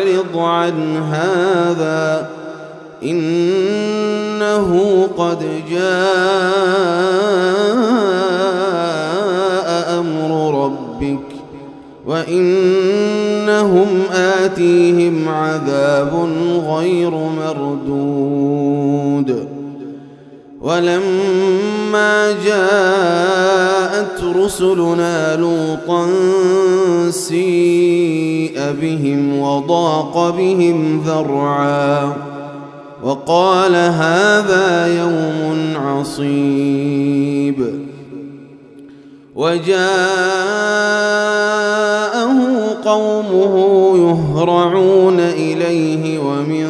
أعرض عن هذا. إنه قد جاء أمر ربك وإنهم آتيهم عذاب غير مردود. ولما جاءت رسلنا لوطا سيء بهم وضاق بهم ذرعا وقال هذا يوم عصيب وجاءه قومه يهرعون إليه ومن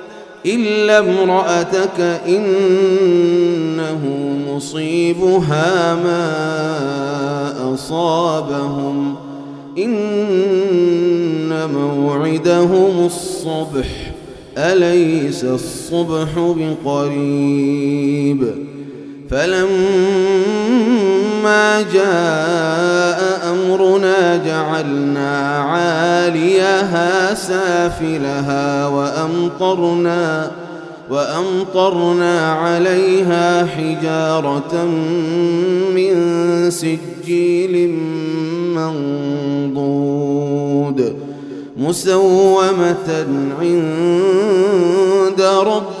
إلا امرأتك إنه مصيبها ما أصابهم. إن موعدهم الصبح أليس الصبح بقريب؟ فلما جاء أمرنا جعلنا عاليها سافلها وأمطرنا وأمطرنا عليها حجارة من سجيل منضود مسومة عند ربك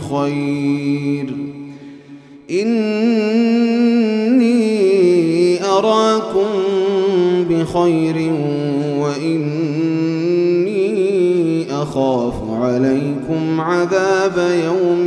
بخير إني أراكم بخير وإني أخاف عليكم عذاب يوم